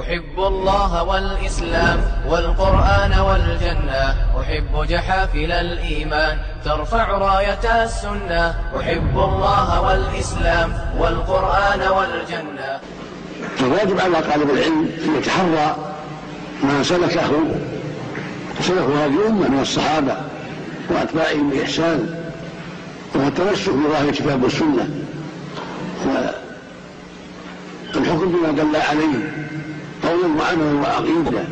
أحب الله والإسلام والقرآن والجنة. أحب جحافل الإيمان ترفع راية السنة. أحب الله والإسلام والقرآن والجنة. الواجب على طالب العلم أن يتحرى ما سلكه سلك هذه الأمة من الصحابة وأتباعهم بإحسان والتمسك بظاهر الكتاب والسنة. والحكم بما دل عليه قولا وعملا وعقيده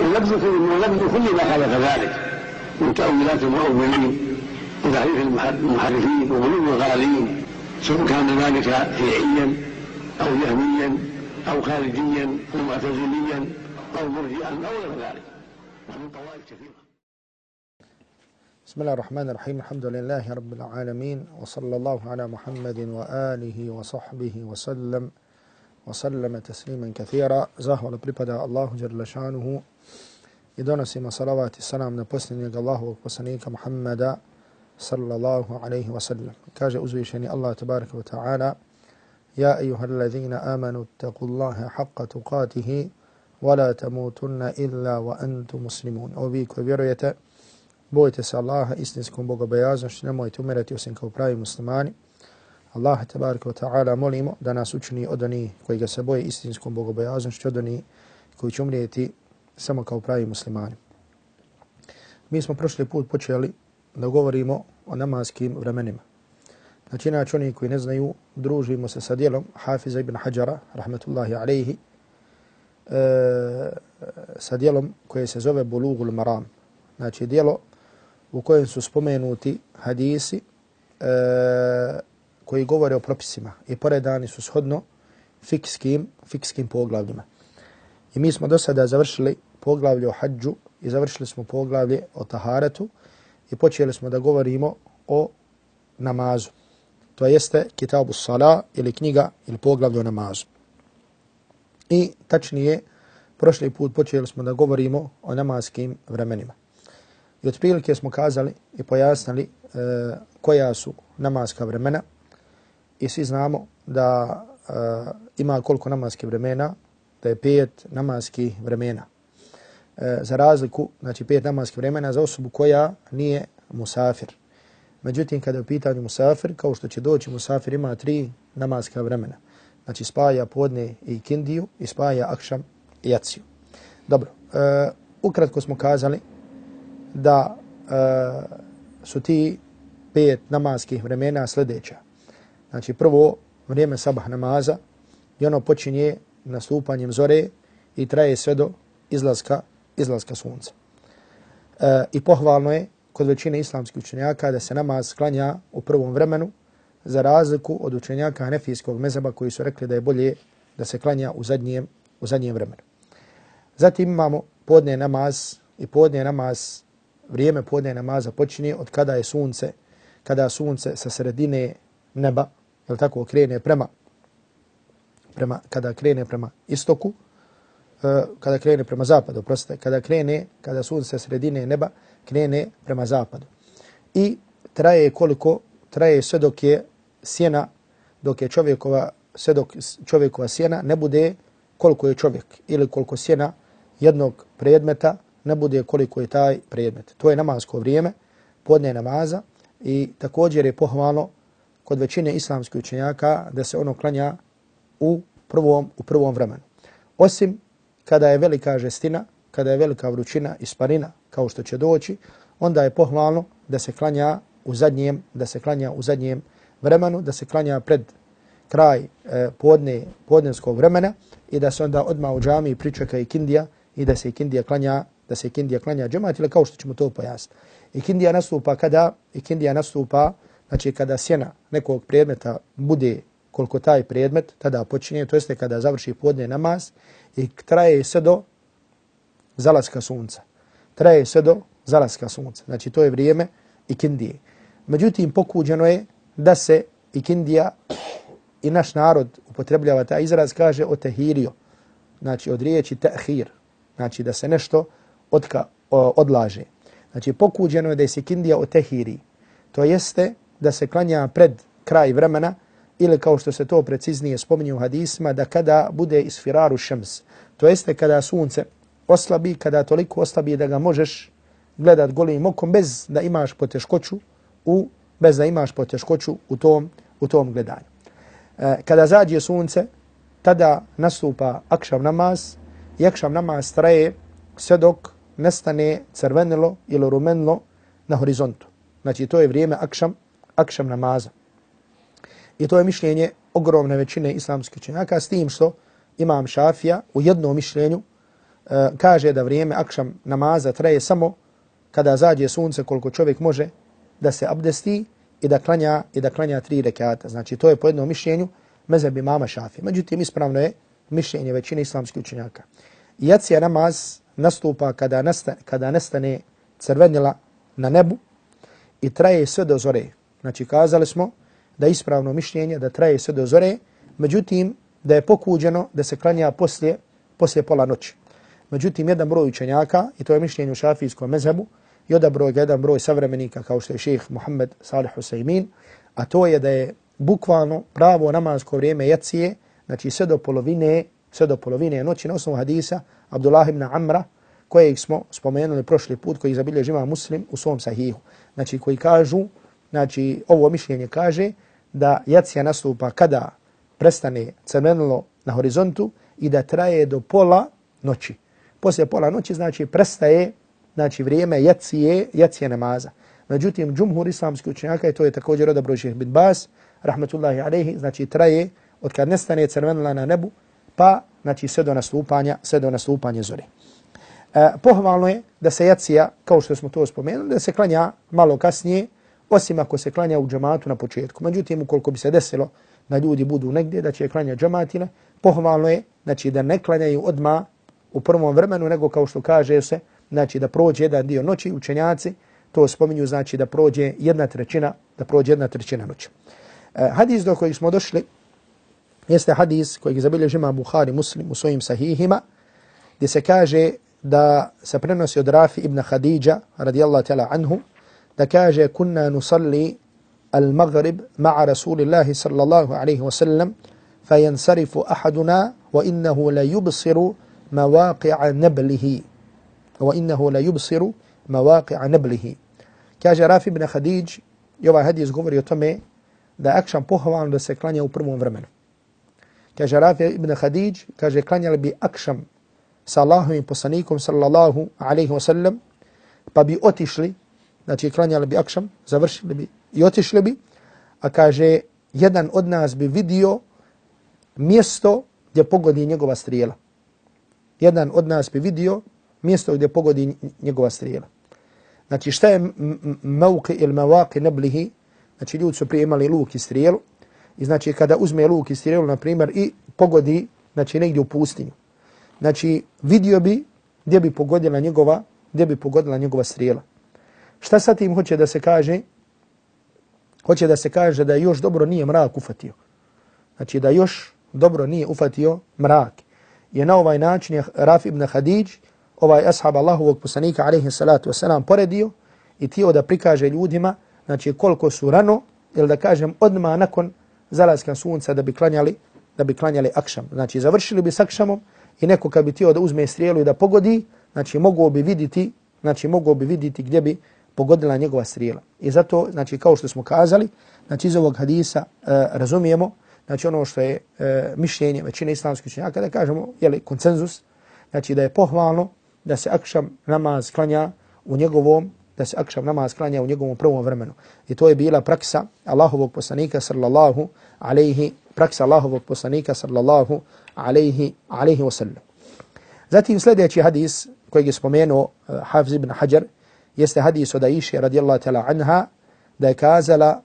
ولبس ولبس كل ما خالف ذلك من تأويلات المؤولين وتحريف المحرفين وغلو الغالين سواء كان ذلك شيعيا أو جهميا أو خارجيا أو معتزليا أو مرجئا أو غير ذلك. ومن طوائف كثيرة. بسم الله الرحمن الرحيم. الحمد لله رب العالمين وصلى الله على محمد وآله وصحبه وسلم. وسلم تسليما كثيرا زهو pripada Allahu جل شانه i donosimo salavat i salam na posljednjeg Allahovog poslanika Muhammada sallallahu alaihi wa sallam. Kaže uzvišeni Allah tabaraka wa ta'ala Ja ejuha alladhina amanu taku Allahe haqqa tuqatihi wa la tamutunna illa wa antu muslimun. O vi koji vjerujete, bojite se Allaha istinskom bogobojaznošću, nemojte umirati osim kao pravi muslimani. Allah tabaraka wa ta'ala molimo da nas učini od onih koji ga se boje istinskom bogobojaznošću, od onih koji će umrijeti samo kao pravi muslimani. Mi smo prošli put počeli da govorimo o namaskim vremenima. Znači, inače oni koji ne znaju, družimo se sa dijelom Hafiza ibn Hajara, rahmetullahi alaihi, e, sa dijelom koje se zove Bulugul Maram. Znači, dijelo u kojem su spomenuti hadisi e, koji govore o propisima i poredani su shodno fikskim, fikskim poglavljima. I mi smo do sada završili poglavlje o hađu i završili smo poglavlje o taharatu i počeli smo da govorimo o namazu. To jeste kitabu sala ili knjiga ili poglavlje o namazu. I tačnije, prošli put počeli smo da govorimo o namaskim vremenima. I otprilike smo kazali i pojasnili e, koja su namaska vremena i svi znamo da e, ima koliko namaskih vremena, da je pet namaskih vremena. E, za razliku, znači pet namaskih vremena za osobu koja nije musafir. Međutim, kada je u pitanju musafir, kao što će doći musafir, ima tri namaskih vremena. Znači spaja podne i kindiju i spaja akšam i jaciju. Dobro, e, ukratko smo kazali da e, su ti pet namaskih vremena sljedeća. Znači prvo vrijeme sabah namaza i ono počinje nastupanjem zore i traje sve do izlaska, izlaska sunca. E, I pohvalno je kod većine islamskih učenjaka da se namaz sklanja u prvom vremenu za razliku od učenjaka nefijskog mezaba koji su rekli da je bolje da se klanja u zadnjem, u zadnjem vremenu. Zatim imamo podne namaz i podne namaz, vrijeme podne namaza počinje od kada je sunce, kada sunce sa sredine neba, jel tako, krene prema prema, kada krene prema istoku, e, kada krene prema zapadu, prostite, kada krene, kada sunce sredine neba, krene prema zapadu. I traje koliko, traje sve dok je sjena, dok je čovjekova, sve dok čovjekova sjena ne bude koliko je čovjek ili koliko sjena jednog predmeta ne bude koliko je taj predmet. To je namasko vrijeme, podne namaza i također je pohvalno kod većine islamskih učenjaka da se ono klanja u prvom, u prvom vremenu. Osim kada je velika žestina, kada je velika vrućina i sparina, kao što će doći, onda je pohvalno da se klanja u zadnjem, da se klanja u zadnjem vremenu, da se klanja pred kraj e, podne, podnevskog vremena i da se onda odma u džami pričeka i kindija i da se i kindija klanja, da se i kindija klanja džemat ili kao što ćemo to pojasniti. I kindija nastupa kada, i kindija nastupa, znači kada sjena nekog predmeta bude koliko taj predmet tada počinje, to jeste kada završi podne namaz i traje sve do zalaska sunca. Traje sve do zalaska sunca. Znači to je vrijeme ikindije. Međutim, pokuđeno je da se ikindija i naš narod upotrebljava taj izraz, kaže o tehirio. Znači od riječi tehir. Znači da se nešto odka, o, odlaže. Znači pokuđeno je da se ikindija o tehiri. To jeste da se klanja pred kraj vremena ili kao što se to preciznije spominje u hadisima, da kada bude isfiraru šems, To jeste kada sunce oslabi, kada toliko oslabi da ga možeš gledat golim okom bez da imaš poteškoću u bez da imaš poteškoću u tom u tom gledanju. E, kada zađe sunce, tada nastupa akšav namaz i akšav namaz traje sve dok nestane crvenilo ili rumenilo na horizontu. Znači to je vrijeme akšam, akšam namaza. I to je mišljenje ogromne većine islamskih učenjaka s tim što imam šafija u jednom mišljenju e, kaže da vrijeme akšam namaza traje samo kada zađe sunce koliko čovjek može da se abdesti i da klanja i da klanja tri rekata. Znači to je po jednom mišljenju mezheb imama Šafija. Međutim ispravno je mišljenje većine islamskih učenjaka. Jacija namaz nastupa kada nastane, kada nestane crvenila na nebu i traje sve do zore. Znači kazali smo da ispravno mišljenje da traje sve do zore, međutim da je pokuđeno da se klanja poslije, poslije pola noći. Međutim, jedan broj učenjaka, i to je mišljenje u šafijskom mezhebu, i odabroj jedan broj savremenika kao što je šeheh Muhammed Salih Husaymin, a to je da je bukvalno pravo namazko vrijeme jacije, znači sve do polovine, sve do polovine noći na osnovu hadisa Abdullah ibn Amra, kojeg smo spomenuli prošli put, koji zabilje živa muslim u svom sahihu. Znači koji kažu, znači ovo mišljenje kaže da jacija nastupa kada prestane crvenilo na horizontu i da traje do pola noći. Poslije pola noći znači prestaje znači vrijeme jacije, jacije namaza. Međutim, džumhur islamski učenjaka, i to je također odabro šeheh bin Bas, rahmetullahi alaihi, znači traje od kad nestane crvenila na nebu, pa znači sve do nastupanja, sve do nastupanja zore. E, pohvalno je da se jacija, kao što smo to spomenuli, da se klanja malo kasnije, osim ako se klanja u džamatu na početku. Međutim, ukoliko bi se desilo da ljudi budu negdje, da će klanja džamatile, pohvalno je znači, da ne klanjaju odma u prvom vremenu, nego kao što kaže se, znači da prođe jedan dio noći, učenjaci to spominju, znači da prođe jedna trećina, da prođe jedna trećina noći. E, hadis do kojeg smo došli jeste hadis kojeg zabilježima Buhari muslim u svojim sahihima, gdje se kaže da se prenosi od Rafi ibn Khadija, radijallahu ta'ala anhu, da kaže kunna nusalli al-maghrib ma'a rasulillahi sallallahu alaihi wasallam, fayansarifu ahaduna wa innahu la yubsiru mawaqi'a nablihi. وإنه لا يبصر مواقع نبله Kaže Rafi ibn Khadij, i ovaj hadis govori o tome da je akšan pohvalno da se klanja u prvom vremenu. Kaže Rafi ibn Khadij, kaže klanjali bi akšam sa Allahom i poslanikom sallallahu alaihi wasallam, pa bi otišli, znači klanjali bi akšam, završili bi i otišli bi, a kaže jedan od nas bi vidio mjesto gdje pogodi njegova strijela. Jedan od nas bi vidio mjesto gdje pogodi njegova strijela. Znači šta je mauki ili mawaki neblihi, znači ljudi su prije imali luk i strijelu, i znači kada uzme luk i strijelu, na primjer, i pogodi, znači negdje u pustinju. Znači vidio bi gdje bi pogodila njegova, gdje bi pogodila njegova strijela. Šta sa tim hoće da se kaže? Hoće da se kaže da još dobro nije mrak ufatio. Znači da još dobro nije ufatio mrak. Je na ovaj način je Raf ibn Hadidž, ovaj ashab Allahovog poslanika alejhi salatu vesselam poredio i tio da prikaže ljudima znači koliko su rano ili da kažem odma nakon zalaska sunca da bi klanjali da bi klanjali akšam znači završili bi s akšamom i neko kad bi tio da uzme strijelu i da pogodi znači mogao bi vidjeti znači mogao bi vidjeti gdje bi pogodila njegova strijela i zato znači kao što smo kazali znači iz ovog hadisa e, razumijemo znači ono što je e, mišljenje većine islamskih učenjaka da kažemo je li konsenzus znači da je pohvalno da se akšam namaz klanja u njegovom da se akšam namaz klanja u njegovom prvom vremenu. I to je bila praksa Allahovog poslanika sallallahu alaihi, praksa Allahovog poslanika sallallahu alaihi, alaihi wasallam. Zatim sljedeći hadis koji je spomenuo e, uh, Hafiz ibn Hajar jeste hadis od Aisha radijallahu ta'ala anha da je kazala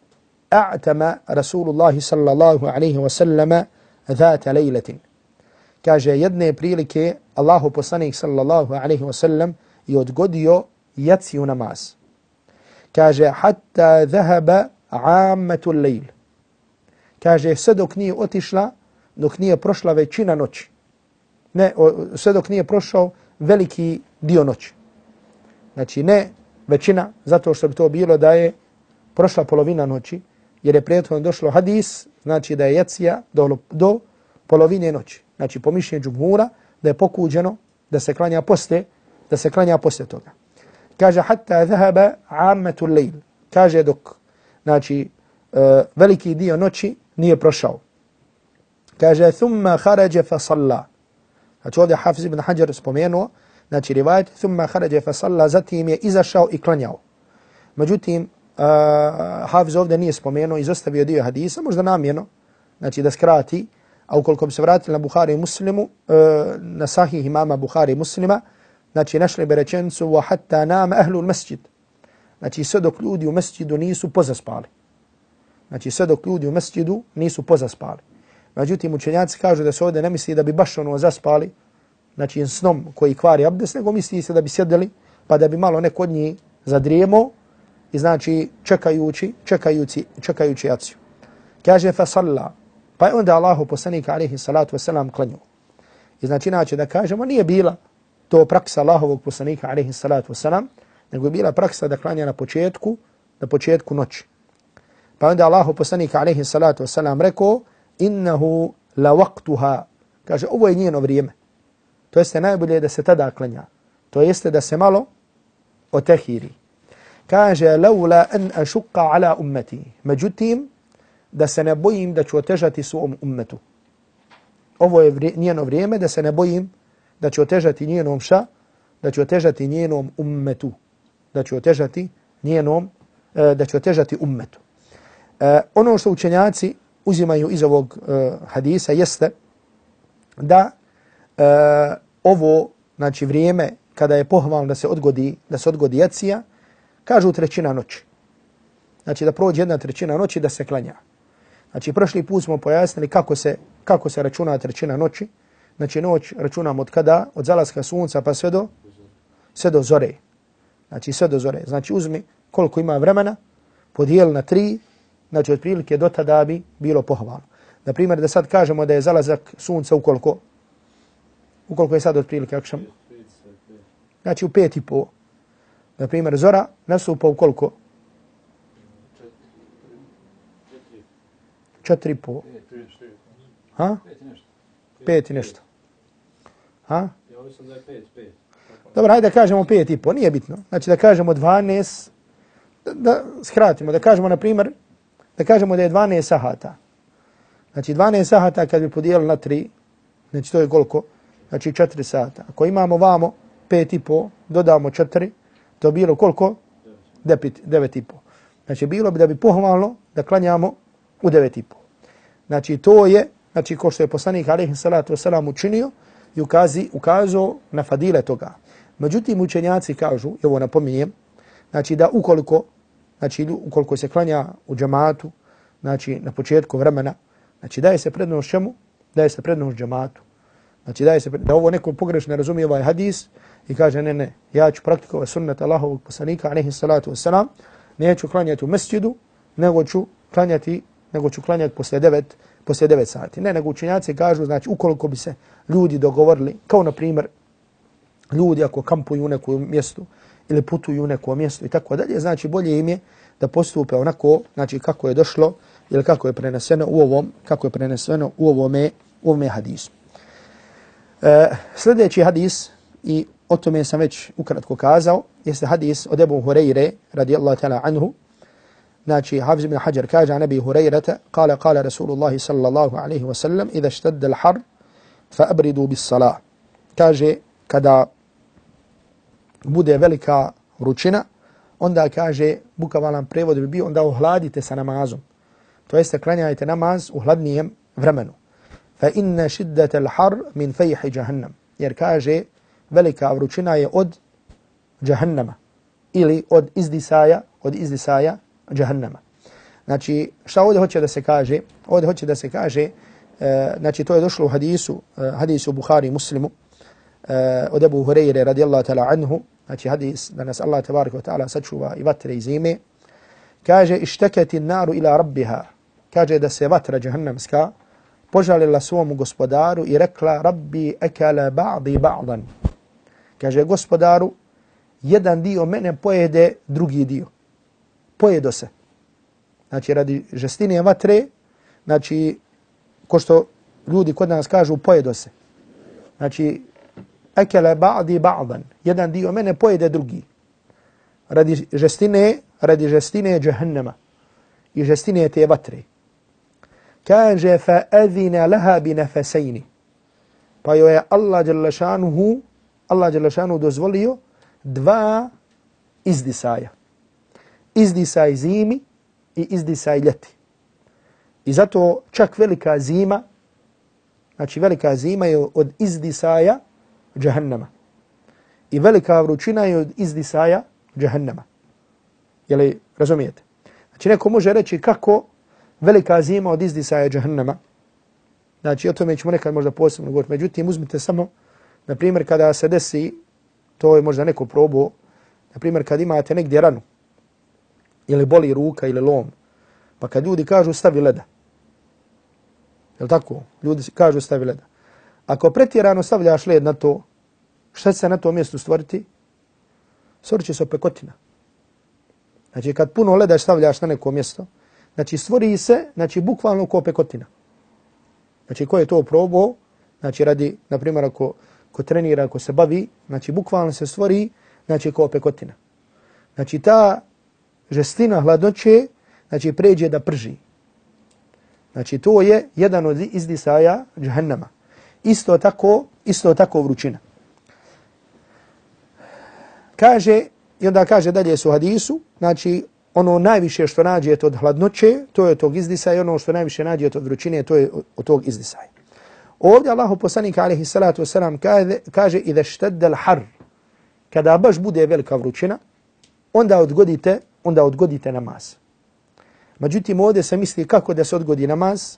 a'tama Rasulullah sallallahu alaihi wa sallama zata lejletin. Kaže jedne prilike Allahu poslanik sallallahu alaihi wa sallam i odgodio jaciju namaz. Kaže hatta zahaba ammatu lejl. Kaže sve dok nije otišla, dok nije prošla većina noći. Ne, sve dok nije prošao veliki dio noći. Znači ne većina, zato što bi to bilo da je prošla polovina noći, jer je prethodno došlo hadis, znači da je jacija do, do polovine noći. Znači, po mišljenju džumhura, da je pokuđeno da se klanja posle, da se klanja posle toga. Kaže, hatta zahaba ammetu lejl. Kaže, dok, znači, uh, veliki dio noći nije prošao. Kaže, thumma kharaja fa salla. Znači, ovdje Hafiz ibn Hajar spomenuo, znači, rivajt, thumma kharaja fa salla, zatim je izašao i klanjao. Međutim, uh, Hafiz ovdje nije spomenuo, izostavio dio hadisa, možda namjerno, znači da skrati, a ukoliko bi se vratili na Buhari i Muslimu, uh, na sahih imama Buhari i Muslima, znači našli bi rečencu wa hatta nam ahlul masjid. Znači sve dok ljudi u masjidu nisu pozaspali. Znači sve dok ljudi u masjidu nisu pozaspali. Međutim, učenjaci kažu da se ovdje ne misli da bi baš ono zaspali, znači snom koji kvari abdest, nego misli se da bi sjedili, pa da bi malo neko od njih zadrijemo i znači čekajući, čekajući, čekajući aciju. Kaže fa salla, pa je onda Allahu poslanika alaihi salatu wasalam klanju. I znači inače da kažemo nije bila to praksa Allahovog poslanika alaihi salatu wasalam, nego je bila praksa da klanja na početku, na početku noći. Pa onda Allahu poslanika alaihi salatu wasalam rekao, innahu la waqtuha, kaže ovo je njeno vrijeme. To jeste najbolje da se tada klanja. To jeste da se malo otehiri. Kaže, laula an ašuqa ala ummeti. Međutim, da se ne bojim da ću otežati svom ummetu. Ovo je vrije, njeno vrijeme da se ne bojim da ću otežati njenom ša, da ću otežati njenom ummetu. Da ću otežati njenom, e, da ću otežati ummetu. E, ono što učenjaci uzimaju iz ovog e, hadisa jeste da e, ovo, znači vrijeme kada je pohvalno da se odgodi, da se odgodi jacija, kažu trećina noći. Znači da prođe jedna trećina noći da se klanja. Znači prošli put smo pojasnili kako se, kako se računa trećina noći. Znači noć računamo od kada? Od zalaska sunca pa sve do, sve do zore. Znači sve do zore. Znači uzmi koliko ima vremena, podijeli na tri, znači otprilike do tada bi bilo pohvalno. Na primjer, da sad kažemo da je zalazak sunca u koliko? Ukoliko je sad otprilike akšam, znači u pet i po. Na primjer, zora nastupa ukoliko? Četiri i po. Ha? Pet i nešto. Ha? Dobro, hajde da kažemo pet i po, nije bitno. Znači da kažemo 12, da, da skratimo, da kažemo, na primjer, da kažemo da je 12 sahata. Znači 12 sahata kad bi podijelili na 3, znači to je koliko? Znači 4 sata. Ako imamo vamo 5 i po, dodamo 4, to bilo koliko? 9,5. Znači bilo bi da bi pohvalno da klanjamo u 9,5. Znači to je, znači ko što je poslanik alaihi salatu wasalam učinio i ukazi, ukazao na fadile toga. Međutim, učenjaci kažu, i ovo napominjem, znači da ukoliko znači ukoliko se klanja u džamatu, znači na početku vremena, znači daje se prednost čemu? Daje se prednost džamatu. Znači daje se da ovo neko pogrešno razumije ovaj hadis i kaže ne, ne, ja ću praktikovati sunnet Allahovog poslanika, alaihi salatu wasalam, neću klanjati u mesjidu, nego ću klanjati, nego ću klanjati poslije devet, poslije devet sati. Ne, nego učenjaci kažu, znači ukoliko bi se ljudi dogovorili, kao na primjer, ljudi ako kampuju u nekom mjestu, ili putuju u neko mjesto i tako dalje, znači bolje im je da postupe onako, znači kako je došlo ili kako je preneseno u ovom, kako je preneseno u ovome, u ovome hadisu. E, sljedeći hadis, i o tome sam već ukratko kazao, jeste hadis od Ebu Hureyre, radijallahu ta'ala anhu, znači Hafiz ibn Hajar kaže an Nabi Hureyrata, kale, kale Rasulullah sallallahu alaihi wa sallam, idha štadda l-har, fa abridu bis salah. Kaže, kada bude velika vrućina, onda kaže, bukavalan prevod bi bio, onda ohladite sa namazom. To jeste, klanjajte namaz u hladnijem vremenu. Fa inna al har min fayh jahannam. Jer kaže, velika vrućina je od jahannama. Ili od izdisaja, od izdisaja jahannama. Znači, šta ovdje hoće da se kaže? Ovdje hoće da se kaže, e, znači, to je došlo u hadisu, e, hadisu Buhari muslimu, e, od Abu Hurajre radijallahu ta'ala anhu, znači hadis da nas Allah tabaraka wa ta'ala sačuva i vatre i zime, kaže išteketi naru ila rabbiha, kaže da se vatra jahannamska požalila svom gospodaru i rekla rabbi ekala ba'di ba'dan. Kaže gospodaru, jedan dio mene pojede drugi dio. Pojedo se. Znači radi žestine vatre, znači ko što ljudi kod nas kažu pojedo se. Znači, ekele ba'di ba'dan. Jedan dio mene pojede drugi. Radi žestine, radi žestine džehennema I žestine te vatre. Kaže, fa adhina laha bi nafasajni. Pa joj je Allah djelašanuhu, Allah djelašanuhu dozvolio dva izdisaja. Izdisaj zimi i izdisaj ljeti. I zato čak velika zima, znači velika zima je od izdisaja džahannama. I velika vrućina je od izdisaja džahannama. Jeli razumijete? Znači neko može reći kako velika zima od izdisaja džahnama. Znači o tome ćemo nekad možda posebno govoriti. Međutim, uzmite samo, na primjer, kada se desi, to je možda neko probao, na primjer, kad imate negdje ranu, ili boli ruka ili lom, pa kad ljudi kažu stavi leda, je tako? Ljudi kažu stavi leda. Ako pretjerano stavljaš led na to, šta će se na to mjestu stvoriti? Stvorit će se opekotina. Znači, kad puno leda stavljaš na neko mjesto, znači, stvori se, znači, bukvalno ko pekotina. Znači, ko je to probao, znači, radi, na primjer, ako, ko trenira, ako se bavi, znači, bukvalno se stvori, znači, ko pekotina. Znači, ta žestina hladnoće, znači, pređe da prži. Znači, to je jedan od izdisaja džahennama. Isto tako, isto tako vrućina. Kaže, i onda kaže dalje su hadisu, znači, ono najviše što nađete od hladnoće, to je tog izdisaja, ono što najviše nađete od vrućine, to je od tog izdisaja. Ovdje Allahu poslanik alaihi salatu wasalam kaže, kaže i da šteddel har, kada baš bude velika vrućina, onda odgodite, onda odgodite namaz. Međutim, ovdje se misli kako da se odgodi namaz.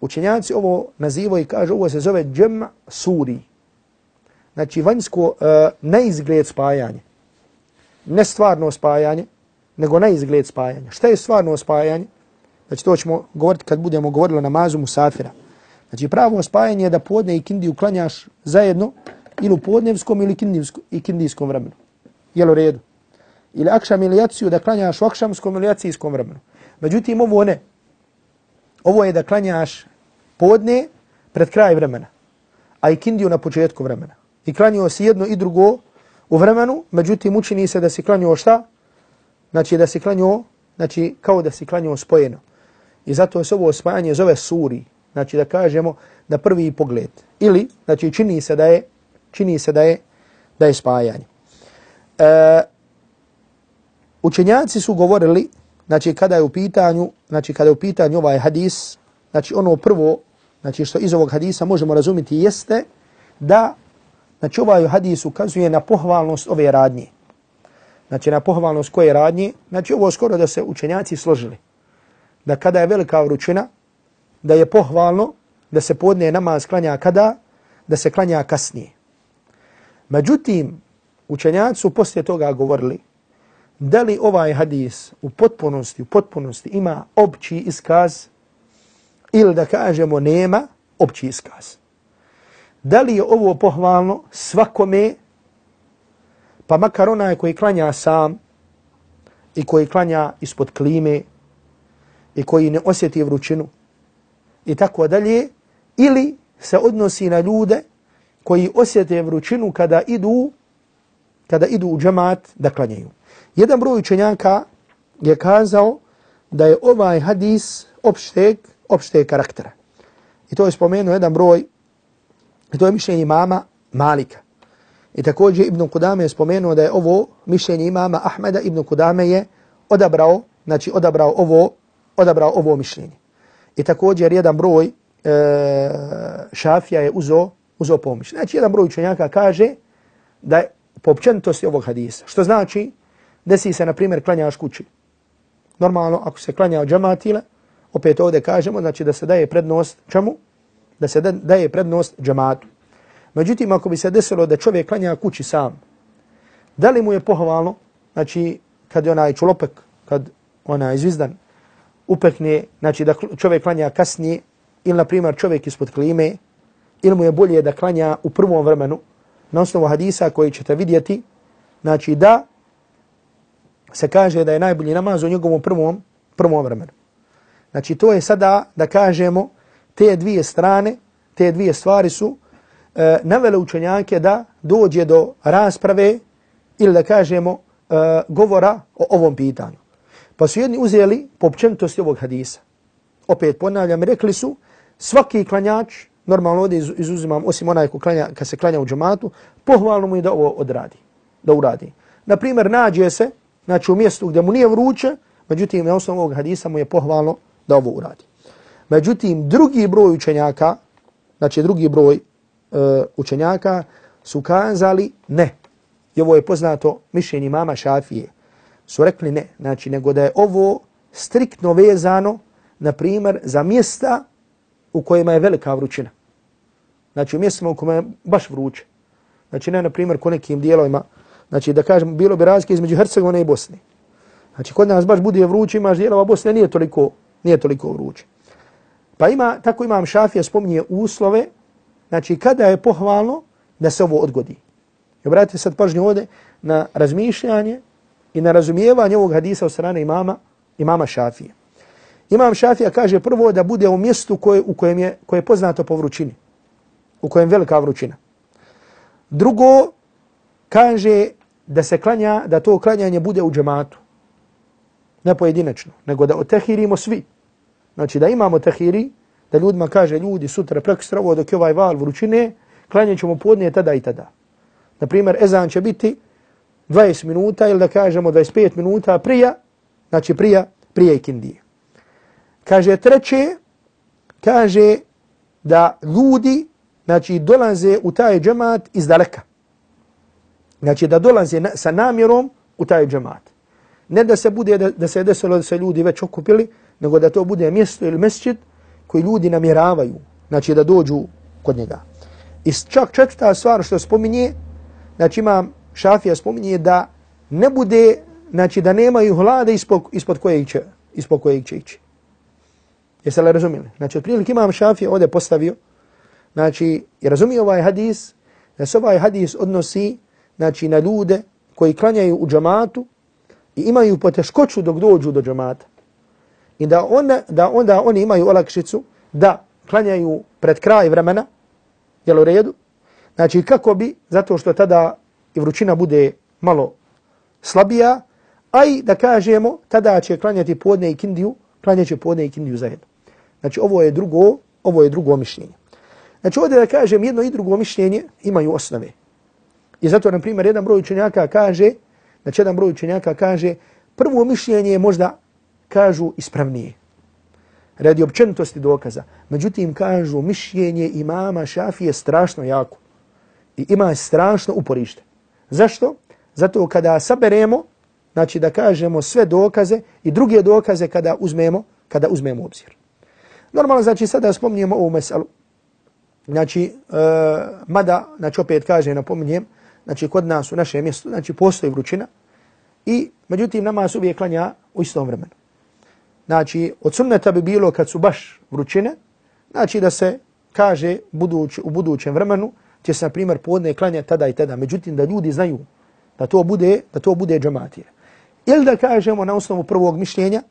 Učenjaci ovo nazivaju i kažu, ovo se zove džem suri. Znači, vanjsko uh, neizgled spajanje. Ne stvarno spajanje, nego neizgled spajanje. Šta je stvarno spajanje? Znači, to ćemo govoriti kad budemo govorili o namazu musafira. Znači, pravo spajanje je da podne i kindiju klanjaš zajedno ili u podnevskom ili kindijskom, i kindijskom vremenu. Jel u redu? Ili akšam ili jaciju da klanjaš u akšamskom ili jacijskom vremenu. Međutim, ovo ne. Ovo je da klanjaš podne pred kraj vremena, a i kindiju na početku vremena. I klanio si jedno i drugo u vremenu, međutim, učini se da si klanio šta? Znači, da si klanio, znači, kao da si klanio spojeno. I zato se ovo spajanje zove suri. Znači, da kažemo na prvi pogled. Ili, znači, čini se da je, čini se da je, da je spajanje. E, učenjaci su govorili znači kada je u pitanju, znači kada je u pitanju ovaj hadis, znači ono prvo, znači što iz ovog hadisa možemo razumjeti jeste da znači ovaj hadis ukazuje na pohvalnost ove radnje. Znači na pohvalnost koje radnje, znači ovo skoro da se učenjaci složili. Da kada je velika vrućina, da je pohvalno da se podne namaz klanja kada, da se klanja kasnije. Međutim, učenjaci su poslije toga govorili da li ovaj hadis u potpunosti, u potpunosti ima opći iskaz ili da kažemo nema opći iskaz. Da li je ovo pohvalno svakome, pa makar onaj koji klanja sam i koji klanja ispod klime i koji ne osjeti vrućinu i tako dalje, ili se odnosi na ljude koji osjete vrućinu kada idu kada idu u džemat da klanjaju. Jedan broj učenjaka je kazao da je ovaj hadis opšteg, opšteg karaktera. I to je spomenuo jedan broj, i to je mišljenje imama Malika. I također Ibn Kudame je spomenuo da je ovo mišljenje imama Ahmeda Ibn Kudame je odabrao, znači odabrao ovo, odabrao ovo mišljenje. I također jedan broj e, šafija je uzo, uzo pomoć. Znači jedan broj učenjaka kaže da je po općenitosti ovog hadisa. Što znači desi se, na primjer, klanjaš kući. Normalno, ako se klanja od džamatile, opet ovdje kažemo, znači da se daje prednost čemu? Da se daje prednost džamatu. Međutim, ako bi se desilo da čovjek klanja kući sam, da li mu je pohvalno, znači kad je onaj čulopek, kad onaj zvizdan, upekne, znači da čovjek klanja kasnije, ili na primjer čovjek ispod klime, ili mu je bolje da klanja u prvom vremenu, na osnovu hadisa koji ćete vidjeti, znači da se kaže da je najbolji namaz u njegovom prvom, prvom vremenu. Znači to je sada da kažemo te dvije strane, te dvije stvari su e, navele učenjake da dođe do rasprave ili da kažemo e, govora o ovom pitanju. Pa su jedni uzeli po ovog hadisa. Opet ponavljam, rekli su svaki klanjač, normalno ovdje izuzimam osim onaj ko klanja, kad se klanja u džamatu, pohvalno mu je da ovo odradi, da uradi. Naprimjer, nađe se znači, u mjestu gdje mu nije vruće, međutim, na osnovu ovog hadisa mu je pohvalno da ovo uradi. Međutim, drugi broj učenjaka, znači drugi broj E, učenjaka su kazali ne. I ovo je poznato mišljenje mama Šafije. Su rekli ne, znači nego da je ovo striktno vezano, na primjer, za mjesta u kojima je velika vrućina. Znači u mjestima u kojima je baš vruće. Znači ne, na primjer, ko nekim dijelovima, znači da kažem, bilo bi razlike između Hercegovine i Bosne. Znači kod nas baš bude vruće, imaš dijelova Bosne, nije toliko, nije toliko vruće. Pa ima, tako imam šafija spominje uslove, znači kada je pohvalno da se ovo odgodi. I obratite sad pažnju ovdje na razmišljanje i na razumijevanje ovog hadisa od strane imama, imama šafije. Imam šafija kaže prvo da bude u mjestu koje, u kojem je, koje je poznato po vrućini, u kojem je velika vrućina. Drugo, kaže da se klanja, da to klanjanje bude u džematu. Ne pojedinačno, nego da otehirimo svi. Znači da imamo tahiri, da ljudima kaže ljudi sutra prekstra ovo dok je ovaj val vrućine, klanjat ćemo podnije tada i tada. Naprimjer, ezan će biti 20 minuta ili da kažemo 25 minuta prija, znači prija, prije ikindije. Kaže treće, kaže da ljudi znači, dolaze u taj džemat iz daleka. Znači da dolaze na, sa namjerom u taj džemat. Ne da se bude da, da se desilo da se ljudi već okupili, nego da to bude mjesto ili mesčit koji ljudi namjeravaju, znači da dođu kod njega. I čak četvrta stvar što spominje, znači imam šafija spominje da ne bude, znači da nemaju hlade ispod, ispod kojeg će, ispod kojeg će ići. Jeste li razumijeli? Znači, otprilike imam šafija ovdje postavio, znači, i razumije ovaj hadis, da se ovaj hadis odnosi, znači, na ljude koji klanjaju u džamatu i imaju poteškoću dok dođu do džamata i da onda, da onda oni imaju olakšicu da klanjaju pred kraj vremena, jel u redu? Znači kako bi, zato što tada i vrućina bude malo slabija, a i da kažemo, tada će klanjati podne i kindiju, klanjaće podne i kindiju zajedno. Znači ovo je drugo, ovo je drugo mišljenje. Znači ovdje da kažem jedno i drugo mišljenje imaju osnove. I zato, na primjer, jedan broj učenjaka kaže, znači jedan broj učenjaka kaže, prvo mišljenje je možda kažu ispravnije. Radi općenitosti dokaza. Međutim, kažu mišljenje imama Šafije strašno jako. I ima strašno uporište. Zašto? Zato kada saberemo, znači da kažemo sve dokaze i druge dokaze kada uzmemo, kada uzmemo obzir. Normalno, znači sada spomnijemo ovu meselu. Znači, e, mada, znači opet kaže, napominjem, znači kod nas u našem mjestu, znači postoji vrućina i međutim nama se uvijek klanja u istom vremenu. Znači, od sunneta bi bilo kad su baš vrućine, znači da se kaže buduć, u budućem vremenu će se, na primjer, podne klanja tada i tada. Međutim, da ljudi znaju da to bude, da to bude džamatije. Ili da kažemo na osnovu prvog mišljenja,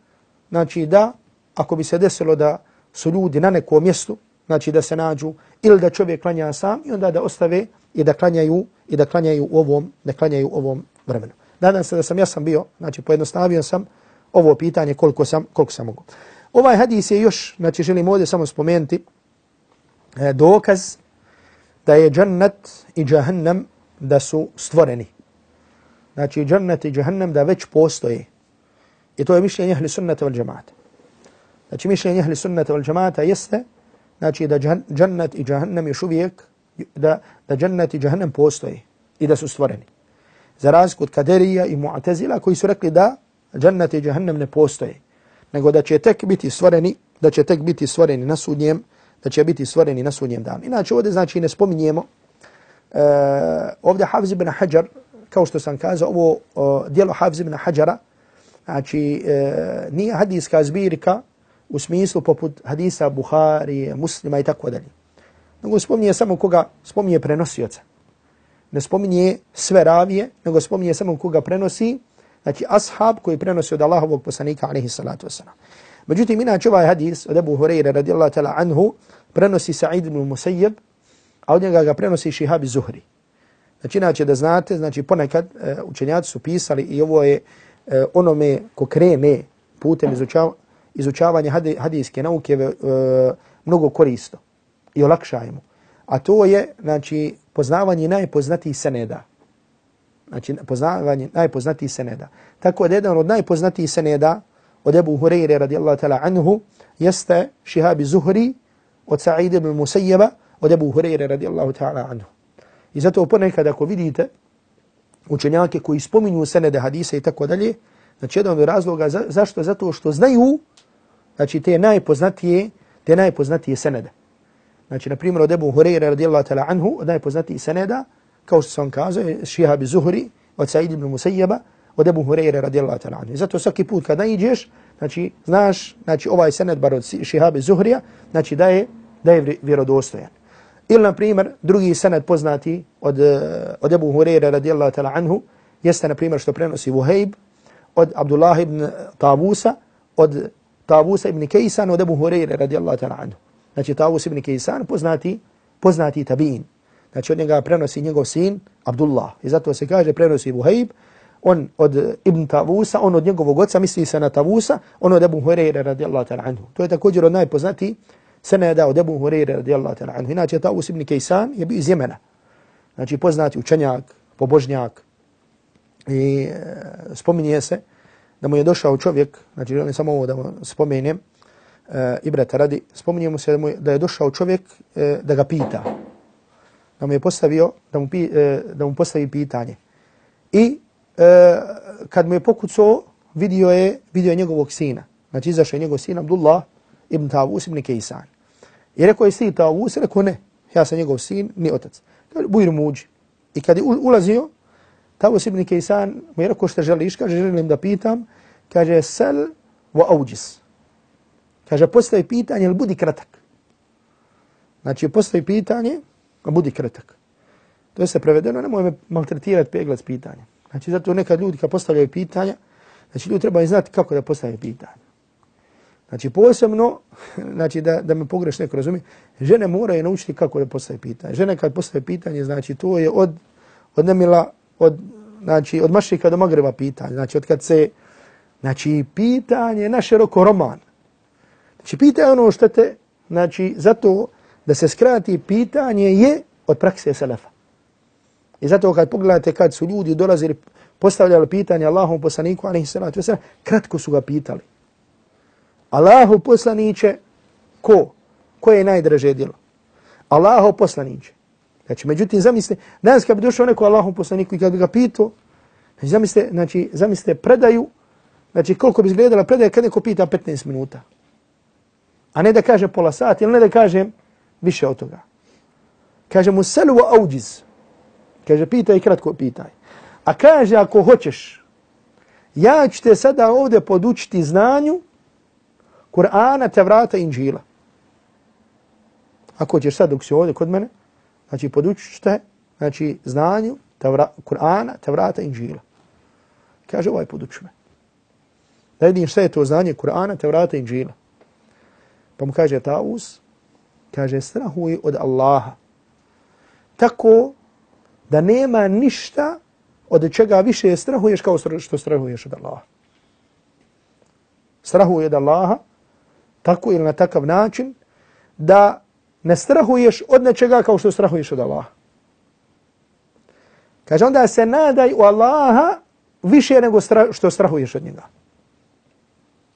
znači da, ako bi se desilo da su ljudi na nekom mjestu, znači da se nađu, ili da čovjek klanja sam i onda da ostave i da klanjaju i da klanjaju u ovom, da klanjaju u ovom vremenu. Nadam se da sam ja sam bio, znači pojednostavio sam, ovo pitanje koliko sam, koliko sam mogu. Ovaj hadis je još, znači želim ovdje samo spomenuti, e, dokaz da je džennet i džahannam da su stvoreni. Znači džennet i džahannam da već postoje. I to je mišljenje ahli sunnata vel džamata. Znači mišljenje ahli sunnata vel džamata jeste znači da džennet i džahannam još uvijek da, da džennet i džahannam postoje i da su stvoreni. Za razliku od kaderija i mu'tazila koji su rekli da džennet i džehennem ne postoje, nego da će tek biti stvoreni, da će tek biti stvoreni na sudnjem, da će biti stvoreni na sudnjem danu. Inače ovdje znači ne spominjemo, uh, ovdje Hafiz ibn Hajar, kao što sam kazao, ovo uh, dijelo Hafiz ibn Hajara, znači uh, nije hadijska zbirka u smislu poput hadisa Buhari, muslima i tako dalje. Nego spominje samo koga, spominje prenosioca. Ne spominje sve ravije, nego spominje samo koga prenosi, znači ashab koji prenosi od Allahovog poslanika alaihi salatu wasalam. Međutim, inače ovaj hadis od Abu Hureyre radijallahu ta'la anhu prenosi Sa'id ibn Musayyib, a od njega ga prenosi Shihab Zuhri. Znači, inače da znate, znači ponekad uh, učenjaci su pisali i ovo je uh, onome ko krene putem izučav, izučavanja hadi, hadijske nauke uh, mnogo koristo i olakšajemo. A to je, znači, poznavanje najpoznatijih seneda. Znači, poznavanje najpoznatijih seneda. Tako da jedan od najpoznatijih seneda od Ebu Hureyre radijallahu ta'ala anhu jeste Šihabi Zuhri od Sa'id ibn Musayyaba od Ebu Hureyre radijallahu ta'ala anhu. I zato ponekad ako vidite učenjake koji spominju senede hadisa i tako dalje, znači jedan od razloga za, zašto? Zato što znaju znači te najpoznatije, te najpoznatije senede. Znači, na primjer, od Ebu Hureyre radijallahu ta'ala anhu, od najpoznatiji seneda, kao što sam kazao, Šihabi Zuhri, od Sa'id ibn Musayyaba, od Ebu Hureyre radijallahu ta'ala anhu. Zato svaki put kada iđeš, znači, znaš, znači, ovaj sened bar od Šihabi Zuhrija, znači, da je, da je vjerodostojan. Ili, na primjer, drugi sened poznati od, eh, od Ebu Hureyre radijallahu ta'ala anhu, jeste, na primjer, što prenosi Vuhejb, od Abdullah ibn Tavusa, od Tavusa ibn Kejsan, od Ebu Hureyre radijallahu ta'ala anhu. Znači, Tavus ibn Kejsan, poznati, poznati tabin. Znači, od njega prenosi njegov sin, Abdullah. I zato se kaže, prenosi Buhaib, on od Ibn Tavusa, on od njegovog oca, misli se na Tavusa, on od Ebu Hureyre radijallahu ta'ala anhu. To je također od najpoznatiji seneda od Ebu Hureyre radijallahu ta'ala anhu. Inače, Tavus ibn Kejsan je bio iz Jemena. Znači, poznati učenjak, pobožnjak. I e, spominje se da mu je došao čovjek, znači, želim samo ovo da mu spomenem, e, Ibrata radi, spominje mu se da, mu je, da je došao čovjek e, da ga pita. Da mu je postavio, da mu, pi, e, da mu postavi pitanje. I e, kad mu je pokucao, vidio je, vidio je njegovog sina. Znači, izašao je njegov sin Abdullah ibn Tavus ibn Kejsan. I rekao je sin Tavus, rekao ne, ja sam njegov sin, ni otac. Bujir muđi. I kad je ulazio, Tavus ibn Kejsan mu je rekao što želiš, kaže, želim da pitam, kaže, sel wa auđis. Kaže, postavi pitanje, ili budi kratak. Znači, postavi pitanje, a budi kretak. To je se prevedeno, nemoj me maltretirati peglac pitanja. Znači, zato nekad ljudi kad postavljaju pitanja, znači ljudi trebaju znati kako da postavljaju pitanja. Znači, posebno, znači da, da me pogreš neko razumije, žene moraju naučiti kako da postavljaju pitanje. Žene kad postavljaju pitanje, znači to je od, od nemila, od, znači, od mašika do magreba pitanje. Znači, od kad se, znači, pitanje je široko roman. Znači, pitanje ono što te, znači, zato da se skrati pitanje je od prakse selefa. I zato kad pogledate kad su ljudi dolazili, postavljali pitanje Allahom poslaniku, alaihi salatu wasalam, kratko su ga pitali. Allahu poslaniće, ko? Ko je najdraže djelo? Allahu poslaniće. Znači, međutim, zamislite, danas kad bi došao neko Allahom poslaniku i kad bi ga pitao, znači, zamislite, znači, zamislite predaju, znači, koliko bi izgledala predaja kad neko pita 15 minuta. A ne da kaže pola sata ili ne da kaže više od toga. Kaže mu selu wa auđiz. Kaže, pitaj kratko, pitaj. A kaže, ako hoćeš, ja ću te sada ovdje podučiti znanju Kur'ana, Tevrata i Inđila. Ako ćeš sad dok si ovdje kod mene, znači podučit te znači, znanju tevra, Kur'ana, Tevrata i Inđila. Kaže, ovaj poduči me. Da vidim šta je to znanje Kur'ana, Tevrata i Inđila. Pa mu kaže Taus, kaže, strahuj od Allaha. Tako da nema ništa od čega više strahuješ kao što strahuješ od Allaha. Strahuj od Allaha tako ili na takav način da ne strahuješ od nečega kao što strahuješ od Allaha. Kaže onda se nadaj u Allaha više nego stra što strahuješ od njega.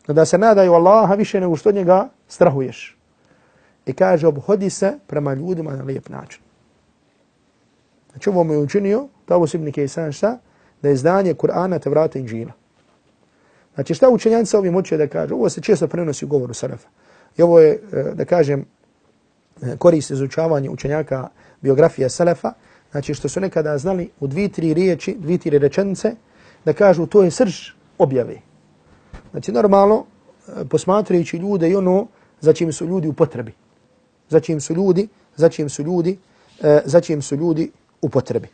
Da se nadaj u Allaha više nego što od njega strahuješ. I kaže obhodi se prema ljudima na lijep način. Znači ovo mu je učinio, Tavu Sibni Kejsan šta? Da je znanje Kur'ana te vrata inđina. Znači šta učenjanca ovim hoće da kaže? Ovo se često prenosi u govoru Sarafa. I ovo je, e, da kažem, e, korist izučavanja učenjaka biografije Selefa, znači što su nekada znali u dvi, tri riječi, dvi, tri rečenice, da kažu to je srž objave. Znači normalno, e, posmatrajući ljude i ono za čim su ljudi u potrebi. Za čim su ljudi, za čim su ljudi, e, za čim su ljudi u potrebi.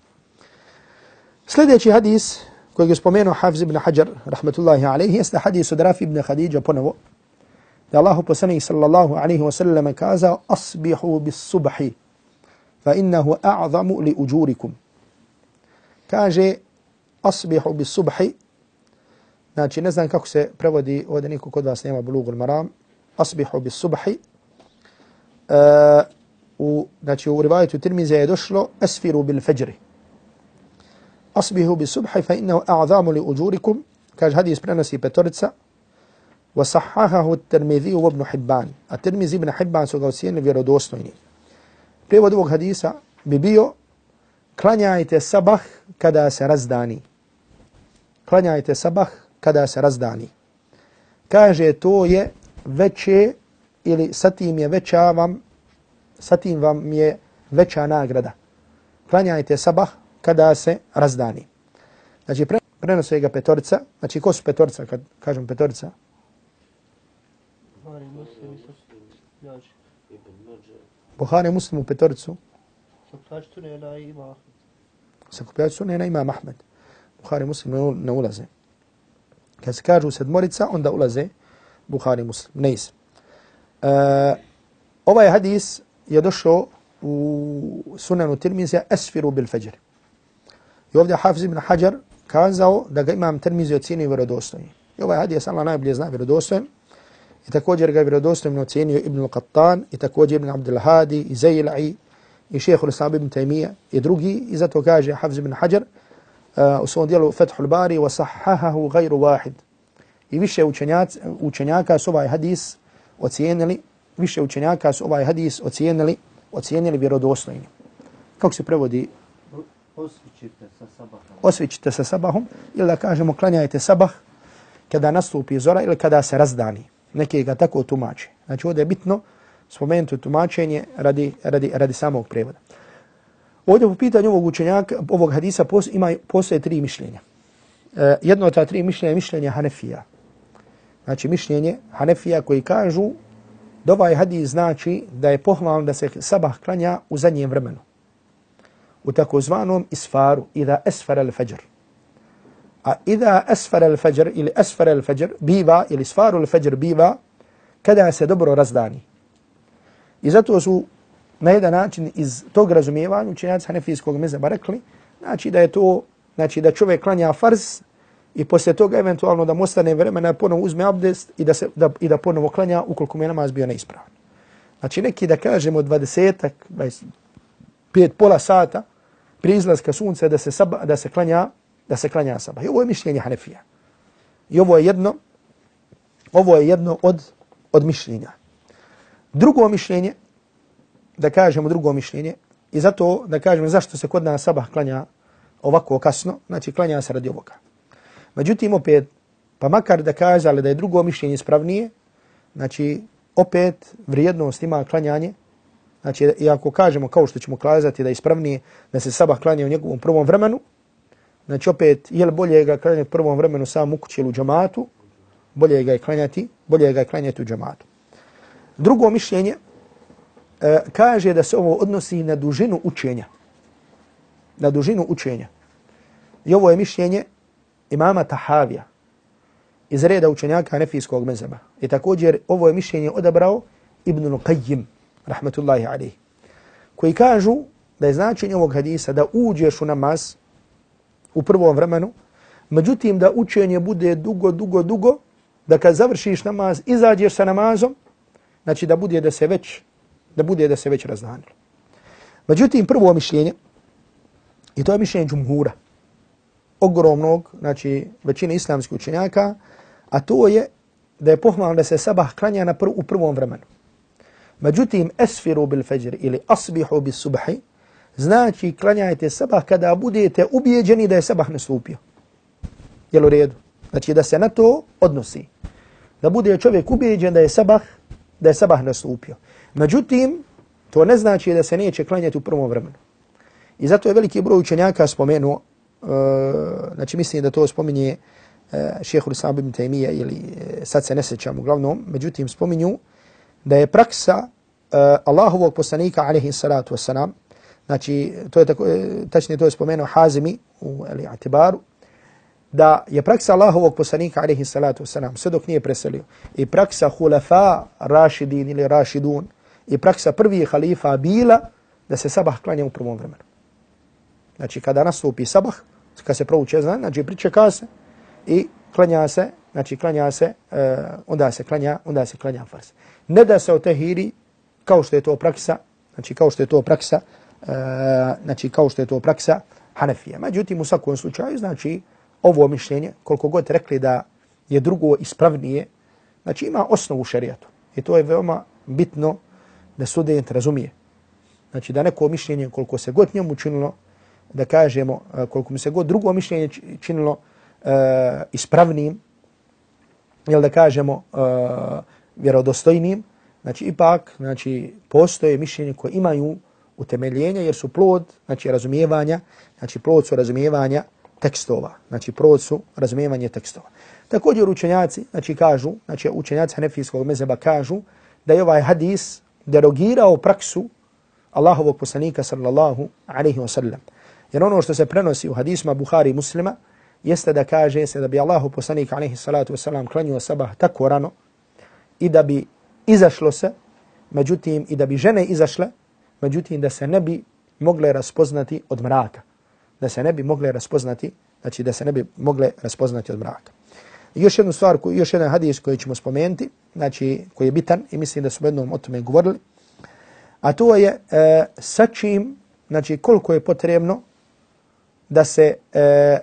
Sljedeći hadis koji je spomenuo Hafiz ibn Hajar, rahmetullahi alaihi, jeste hadis od Rafi ibn Khadija ponovo. Da Allahu poslanih sallallahu alaihi wa sallam kazao, asbihu bis subhi. fa innahu a'zamu li uđurikum. Kaže, asbihu bis subhi, znači ne znam kako se prevodi, ovdje niko kod vas nema bulugul maram, asbihu bis subhi, Eh, u, znači u rivajetu Tirmize je došlo Asfiru bil fajri. Asbihu bi subhaj fa innehu a'zamu li uđurikum, kaže hadis prenosi petorica, wa sahahahu Tirmizi u Ibn Hibban. A Tirmizi ibn Hibban su ga ocijenili vjerodostojni. Prijevod ovog hadisa bi bio klanjajte sabah kada se razdani. Klanjajte sabah kada se razdani. Kaže to je veće ili sa tim je veća vam, sa tim vam je veća nagrada. Klanjajte sabah kada se razdani. Znači pre, prenose ga petorica. Znači ko su petorica kad kažem petorica? Buhari muslim u. Sakupljač ima Ahmed. Sakupljač tunela ima Ahmed. Buhari muslim ne ulaze. Kad se kažu sedmorica, onda ulaze Buhari muslim. Ne iz. Uh, ovaj hadis je došao u sunanu Tirmizija Esfiru bil Fajr. I ovdje Hafiz ibn Hajar kazao da ga imam Tirmizija ocjenio vjerodostojni. I ovaj hadis Allah najbolje zna vjerodostojni. I također ga je vjerodostojno ocjenio Ibn al-Qattan i također Ibn Abdul Hadi i Zajla'i i šeheh l-Islam ibn Taymiyyah i drugi. I zato kaže Hafiz ibn Hajar uh, u svom dijelu Fethul Bari wa sahahahu gajru wahid. I više učenjaka su ovaj hadis ocijenili, više učenjaka su ovaj hadis ocijenili, ocijenili vjerodostojni. Kako se prevodi? Osvićite sa sabahom. Osvićite sa sabahom ili da kažemo klanjajte sabah kada nastupi zora ili kada se razdani neki ga tako tumače. Znači ovdje je bitno spomenuti tumačenje radi, radi, radi samog prevoda. Ovdje u pitanju ovog učenjaka, ovog hadisa pos, ima, postoje tri mišljenja. E, jedno od ta tri mišljenja je mišljenje Hanefija. Znači mišljenje Hanefija koji kažu da ovaj hadis znači da je pohvalno da se sabah klanja u zadnjem vremenu. U takozvanom isfaru, ida esfara al-fajr. A ida asfar al-fajr ili asfar al-fajr biva ili isfaru al-fajr biva kada se dobro razdani. I zato su na jedan način iz tog razumijevanja učenjaci hanefijskog mezeba rekli, znači da je to, znači da čovjek klanja farz i poslije toga eventualno da mu ostane vremena ponovo uzme abdest i da, se, da, i da ponovo klanja ukoliko mu je namaz bio neispravan. Znači neki da kažemo 20 25 pola sata prije izlaska sunca da se, saba, da se klanja da se klanja sabah. I ovo je mišljenje Hanefija. I ovo je jedno, ovo je jedno od, od mišljenja. Drugo mišljenje, da kažemo drugo mišljenje, i zato da kažemo zašto se kod nas sabah klanja ovako kasno, znači klanja se radi ovoga. Međutim, opet, pa makar da kazali da je drugo mišljenje ispravnije, znači opet vrijednost ima klanjanje, znači i ako kažemo kao što ćemo kazati da je ispravnije da se sabah klanja u njegovom prvom vremenu, Znači opet, je li bolje ga klanjati u prvom vremenu sam u kući ili u džamatu? Bolje ga je klanjati, bolje ga je klanjati u džamatu. Drugo mišljenje e, kaže da se ovo odnosi na dužinu učenja. Na dužinu učenja. I ovo je mišljenje imama Tahavija iz reda učenjaka Hanefijskog mezeba. I također ovo je mišljenje odabrao Ibn Qayyim, rahmetullahi alihi, koji kažu da je značenje ovog hadisa da uđeš u namaz, u prvom vremenu. Međutim, da učenje bude dugo, dugo, dugo, da kad završiš namaz, izađeš sa namazom, znači da bude da se već, da bude da se već razdanilo. Međutim, prvo mišljenje, i to je mišljenje džumhura, ogromnog, znači većine islamskih učenjaka, a to je da je pohvalno da se sabah klanja na prv, u prvom vremenu. Međutim, esfiru bil fajr ili asbihu bil subhi, znači klanjajte sabah kada budete ubijeđeni da je sabah nastupio. Jel u redu? Znači da se na to odnosi. Da bude čovjek ubijeđen da je sabah, da je sabah nastupio. Međutim, to ne znači da se neće klanjati u prvom vremenu. I zato je veliki broj učenjaka spomenuo, uh, znači mislim da to spominje eh, uh, šehehu Islam ibn ili eh, sad se ne sećam uglavnom, međutim spominju da je praksa uh, Allahovog poslanika alaihi salatu wasalam, znači to je tako tačnije to je spomenuo Hazimi u ali Atibaru da je praksa Allahovog poslanika alaihi salatu wasalam, sve dok nije preselio i praksa hulafa rašidin ili rašidun i praksa prvih halifa bila da se sabah klanja u prvom vremenu. Znači kada nastupi sabah, kad se prouče ezan, znači pričeka se i klanja se, znači klanja se, uh, onda se klanja, onda se klanja fars. Ne da se otehiri kao što je to praksa, znači kao što je to praksa, uh, znači kao što je to praksa Hanefija. Međutim, u svakom slučaju, znači, ovo mišljenje, koliko god rekli da je drugo ispravnije, znači ima osnovu šarijatu. I to je veoma bitno da student razumije. Znači da neko mišljenje, koliko se god njemu činilo, da kažemo, e, koliko mi se god drugo mišljenje činilo uh, ispravnim, ili da kažemo uh, vjerodostojnim, znači ipak znači, postoje mišljenje koje imaju utemeljenja jer su plod znači, razumijevanja, znači plod su razumijevanja tekstova, znači plod su razumijevanje tekstova. Također učenjaci, znači kažu, znači učenjaci Hanefijskog mezeba kažu da je ovaj hadis derogirao praksu Allahovog poslanika sallallahu alaihi wa sallam. Jer ono što se prenosi u hadisma Buhari muslima jeste da kaže se da bi Allahu poslanik alaihi salatu wasalam klanio sabah tako rano i da bi izašlo se, međutim i da bi žene izašle, međutim da se ne bi mogle raspoznati od mraka. Da se ne bi mogle raspoznati, znači da se ne bi mogle raspoznati od mraka. Još jednu stvar, još jedan hadis koji ćemo spomenuti, znači koji je bitan i mislim da su jednom o tome govorili, a to je e, sa čim, znači koliko je potrebno da se e,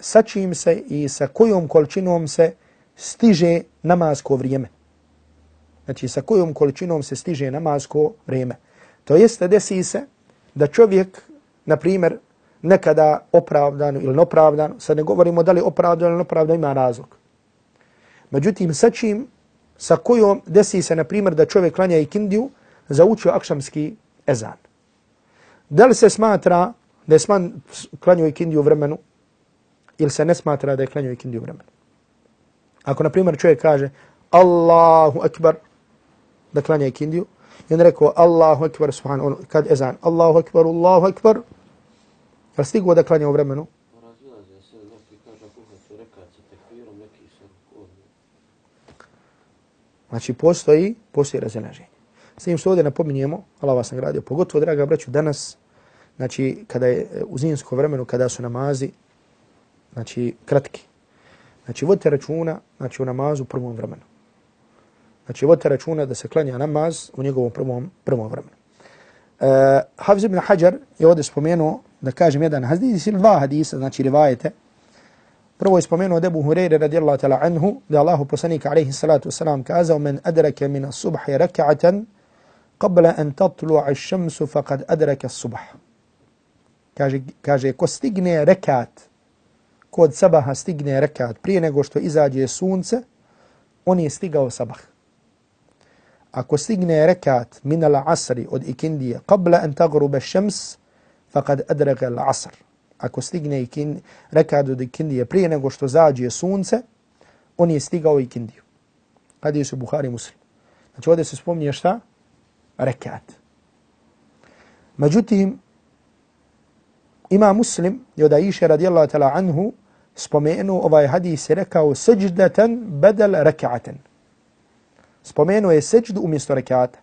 sa čim se i sa kojom količinom se stiže namasko vrijeme. Znači sa kojom količinom se stiže namasko vrijeme. To jeste desi se da čovjek, na primjer, nekada opravdano ili neopravdano, sad ne govorimo da li opravdano ili neopravdano ima razlog. Međutim, sa čim, sa kojom desi se, na primjer, da čovjek klanja ikindiju, zaučio akšamski ezan. Da li se smatra da je sman klanio ikindiju vremenu ili se ne smatra da je klanio ikindiju vremenu? Ako, na primjer, čovjek kaže Allahu akbar da klanja ikindiju, i on rekao Allahu akbar, subhanu, ono, kad ezan, Allahu akbar, Allahu akbar, je li stigo da klanja u vremenu? Znači, postoji, postoji razilaženje. S tim što ovdje napominjemo, Allah vas nagradio, pogotovo, draga braću, danas, znači, kada je e, u zimskom vremenu, kada su namazi, znači, kratki. Znači, vodite računa, znači, u namazu u prvom vremenu. Znači, vodite računa da se klanja namaz u njegovom prvom, prvom vremenu. Uh, Hafiz ibn Hajar je ovdje spomenuo, da kažem jedan hadis ili dva hadisa, znači rivajete, Prvo je spomenuo Debu Hureyre radijallahu ta'la anhu, da Allahu poslanika alaihi salatu wasalam kazao men adrake min subhi raka'atan qabla an tatlu'a ash-shamsu faqad adraka as-subh. Kaže kaže ko stigne rekat kod sabaha stigne rekat prije nego što izađe sunce, on je stigao sabah. Ako stigne rekat min al-asri od ikindije qabla an tagrube ash-shams faqad adraka al-asr ako stigne ikin, rekat od ikindije prije nego što zađe sunce, on je stigao ikindiju. Hadis su Buhari muslim. Znači ovdje se spominje šta? Rekat. Međutim, ima muslim, i od Aisha radijallahu tala anhu, spomenu ovaj hadis i rekao seđdatan bedel rekaten. Spomenu je seđdu umjesto rekata.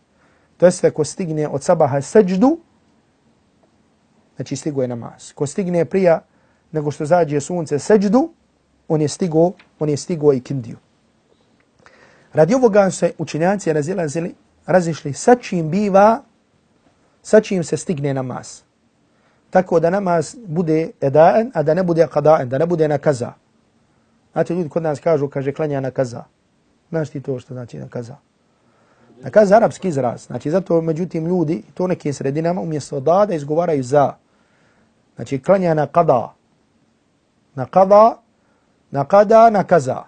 To jeste ko stigne od sabaha seđdu, znači stigo je namaz. Ko stigne prija nego što zađe sunce seđdu, on je stigo, on je stigo i kindiju. Radi ovoga se učinjaci razilazili, razišli sa čim biva, sa čim se stigne namaz. Tako da namaz bude edaen, a da ne bude kadaen, da ne bude na kaza. Znate, ljudi kod nas kažu, kaže, klanja na kaza. Znaš ti to što znači na kaza? Na kaza arapski izraz. Znači, zato, međutim, ljudi, to nekim sredinama, umjesto da, da izgovaraju za. Znači, klanja na kada. Na kada, na kada, na kaza.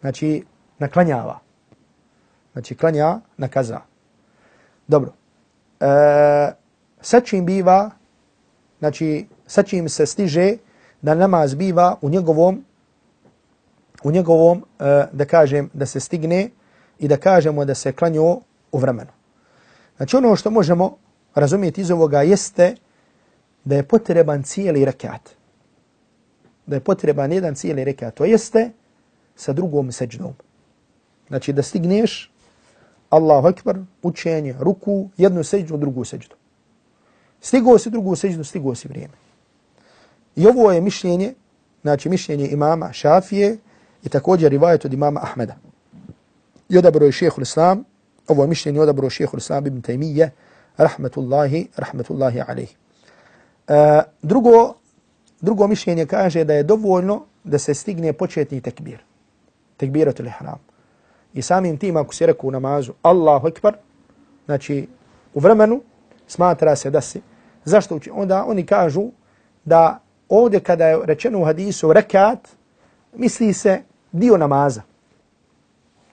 Znači, naklanjava. Znači, klanja na kaza. Dobro. E, sa čim biva, znači, sa čim se stiže da namaz biva u njegovom, u njegovom, e, da kažem, da se stigne i da kažemo da se klanju u vremenu. Znači, ono što možemo razumjeti iz ovoga jeste da je potreban cijeli rekat. Da je potreban jedan cijeli rekat. To jeste sa drugom seđdom. Znači da stigneš Allahu Akbar, učenje, ruku, jednu seđu, drugu seđu. Stigao si drugu seđdu, stigao si vrijeme. I ovo je mišljenje, znači mišljenje imama Šafije i također rivajet od imama Ahmeda. I odabro je šehehu l-Islam, ovo je mišljenje odabro šehehu l-Islam ibn Taymiye, rahmetullahi, rahmetullahi alaihi. E, drugo, drugo mišljenje kaže da je dovoljno da se stigne početni tekbir. Tekbiratul ihram. I samim tim ako se reku u namazu Allahu Ekber, znači u vremenu smatra se da se. Zašto uči? Onda oni kažu da ovdje kada je rečeno u hadisu rekat, misli se dio namaza.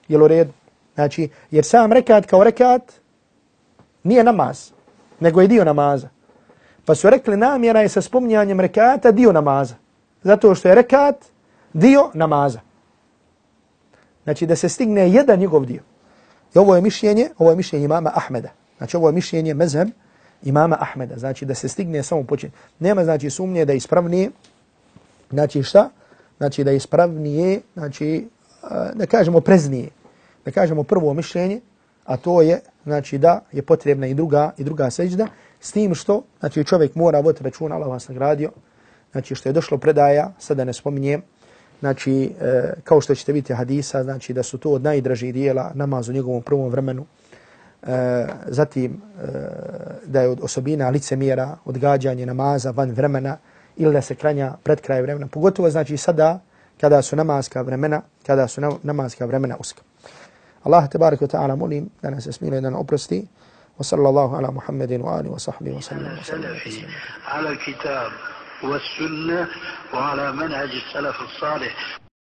Jel u redu? Znači, jer sam rekat kao rekat nije namaz, nego je dio namaza. Pa su rekli namjera je sa spominjanjem rekata dio namaza. Zato što je rekat dio namaza. Znači da se stigne jedan njegov dio. I ovo je mišljenje, ovo je mišljenje imama Ahmeda. Znači ovo je mišljenje mezhem imama Ahmeda. Znači da se stigne samo počin. Nema znači sumnje da je ispravnije. Znači šta? Znači da je ispravnije, znači da kažemo preznije. Da kažemo prvo mišljenje, a to je znači da je potrebna i druga i druga sećda s tim što znači čovjek mora voditi računa Allah vas nagradio. Znači što je došlo predaja, sada ne spominjem, znači e, kao što ćete vidjeti hadisa, znači da su to od najdražih dijela namaz u njegovom prvom vremenu. E, zatim e, da je od osobina licemjera, odgađanje namaza van vremena ili da se kranja pred kraj vremena. Pogotovo znači sada kada su namazka vremena, kada su namazka vremena uska. Allah te barek ta'ala molim da nas smiluje da nam oprosti. وصلى الله على محمد وآله وصحبه وسلم وسلم على الكتاب والسنة وعلى منهج السلف الصالح